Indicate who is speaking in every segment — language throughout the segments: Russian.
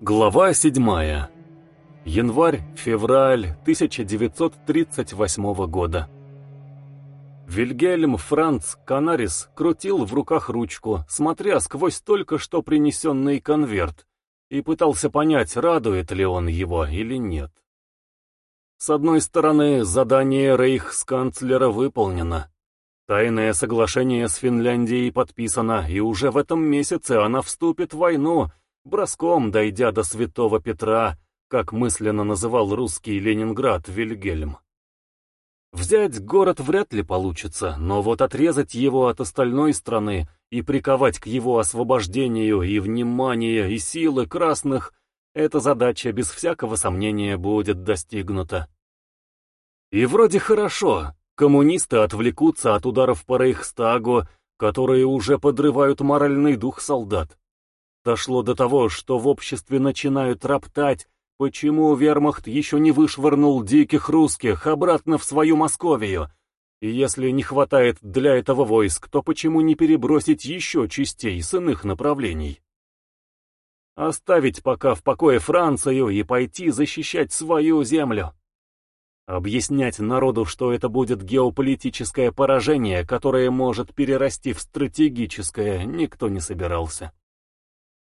Speaker 1: Глава 7. Январь-февраль 1938 года. Вильгельм Франц Канарис крутил в руках ручку, смотря сквозь только что принесенный конверт, и пытался понять, радует ли он его или нет. С одной стороны, задание рейхсканцлера выполнено. Тайное соглашение с Финляндией подписано, и уже в этом месяце она вступит в войну, броском дойдя до Святого Петра, как мысленно называл русский Ленинград Вильгельм. Взять город вряд ли получится, но вот отрезать его от остальной страны и приковать к его освобождению и внимания и силы красных, эта задача без всякого сомнения будет достигнута. И вроде хорошо, коммунисты отвлекутся от ударов по Рейхстагу, которые уже подрывают моральный дух солдат. Дошло до того, что в обществе начинают роптать, почему вермахт еще не вышвырнул диких русских обратно в свою Московию, и если не хватает для этого войск, то почему не перебросить еще частей с иных направлений? Оставить пока в покое Францию и пойти защищать свою землю. Объяснять народу, что это будет геополитическое поражение, которое может перерасти в стратегическое, никто не собирался.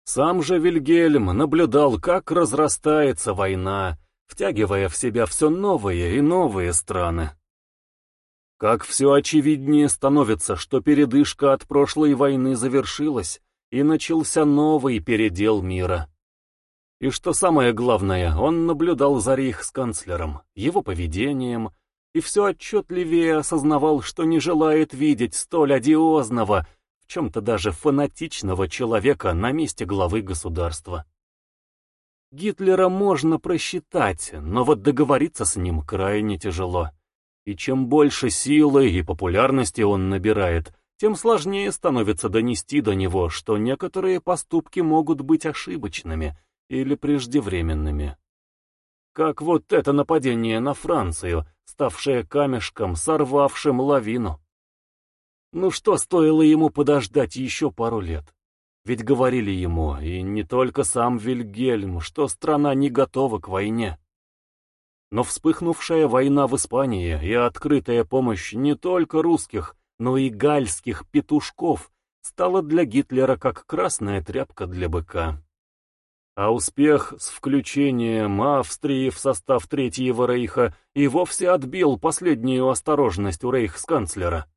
Speaker 1: Сам же Вильгельм наблюдал, как разрастается война, втягивая в себя все новые и новые страны. Как все очевиднее становится, что передышка от прошлой войны завершилась, и начался новый передел мира. И что самое главное, он наблюдал за рейхсканцлером, его поведением, и все отчетливее осознавал, что не желает видеть столь одиозного, в чем-то даже фанатичного человека на месте главы государства. Гитлера можно просчитать, но вот договориться с ним крайне тяжело. И чем больше силы и популярности он набирает, тем сложнее становится донести до него, что некоторые поступки могут быть ошибочными или преждевременными. Как вот это нападение на Францию, ставшее камешком, сорвавшим лавину. Ну что стоило ему подождать еще пару лет? Ведь говорили ему, и не только сам Вильгельм, что страна не готова к войне. Но вспыхнувшая война в Испании и открытая помощь не только русских, но и гальских петушков стала для Гитлера как красная тряпка для быка. А успех с включением Австрии в состав Третьего Рейха и вовсе отбил последнюю осторожность у рейхсканцлера.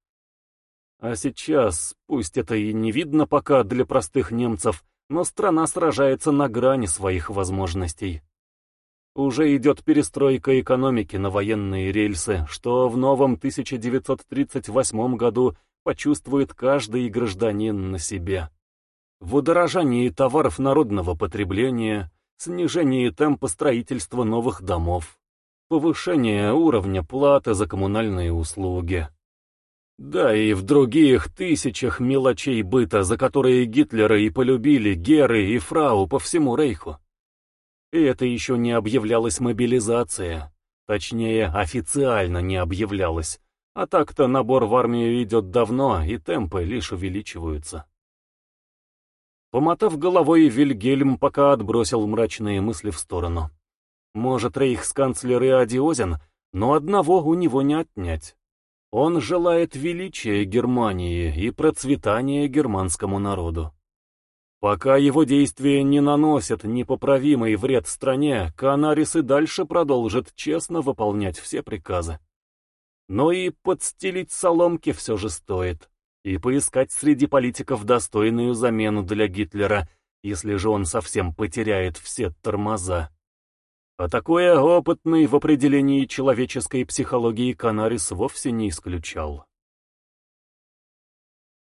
Speaker 1: А сейчас, пусть это и не видно пока для простых немцев, но страна сражается на грани своих возможностей. Уже идет перестройка экономики на военные рельсы, что в новом 1938 году почувствует каждый гражданин на себе. В удорожании товаров народного потребления, снижении темпа строительства новых домов, повышение уровня платы за коммунальные услуги. Да и в других тысячах мелочей быта, за которые Гитлера и полюбили Геры и Фрау по всему Рейху. И это еще не объявлялась мобилизация. Точнее, официально не объявлялась. А так-то набор в армию идет давно, и темпы лишь увеличиваются. Помотав головой, Вильгельм пока отбросил мрачные мысли в сторону. Может, рейхсканцлер и одиозен, но одного у него не отнять. Он желает величия Германии и процветания германскому народу. Пока его действия не наносят непоправимый вред стране, Канарис и дальше продолжит честно выполнять все приказы. Но и подстелить соломки все же стоит, и поискать среди политиков достойную замену для Гитлера, если же он совсем потеряет все тормоза. А такое опытный в определении человеческой психологии Канарис вовсе не исключал.